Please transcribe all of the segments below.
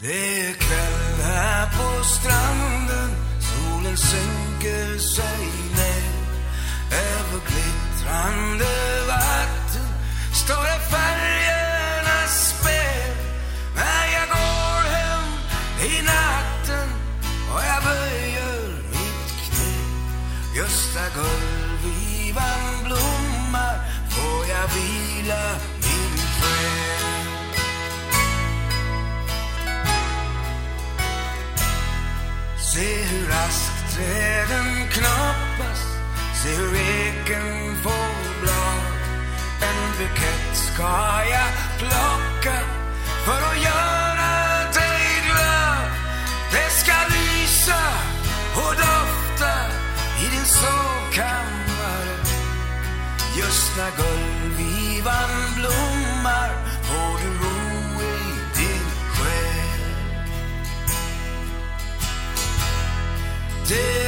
Det är kväll här på stranden. Solen sänker sig ner. Över glittrande vatten Står det färgernas spel. När jag går hem i natten Och jag böjer mitt knä. Just där gullvivan blommar Får jag vila Se hur askträden knoppas, Se hur eken får blad. En bukett ska jag plocka För att göra dig glad. Det ska lysa och dofta I din sovkammare. Just när gullvivan blå Det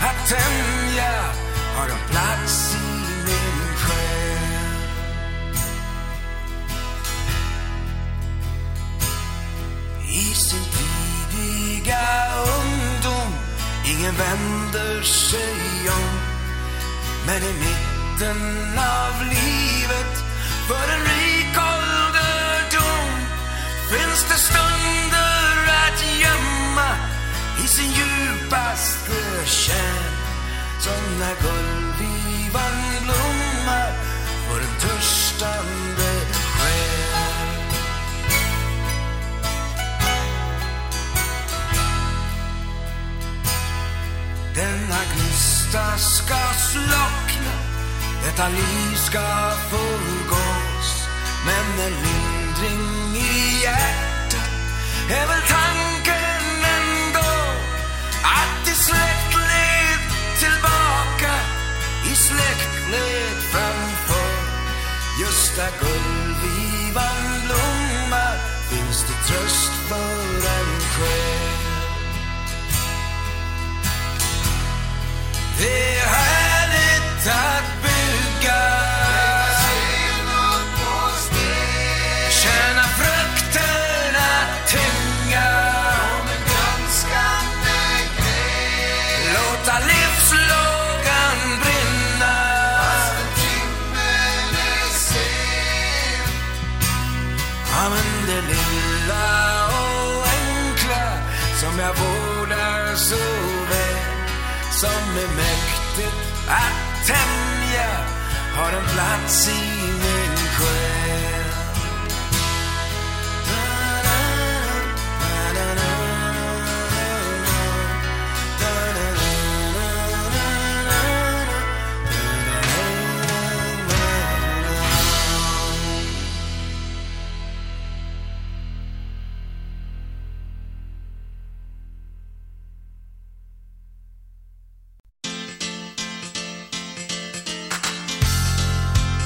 att tämja har en plats i min själ. I sin tidiga ungdom ingen vänder sig om men i mitten av livet för en rik ålderdom finns det stunder när gullvivan blommar för en törstande själ. Denna gnista ska slockna Detta liv ska fullgås Men en lindring i hjärtat är väl tanken ändå Att det släktled Just där som är mäktigt att tämja. Har en plats i mig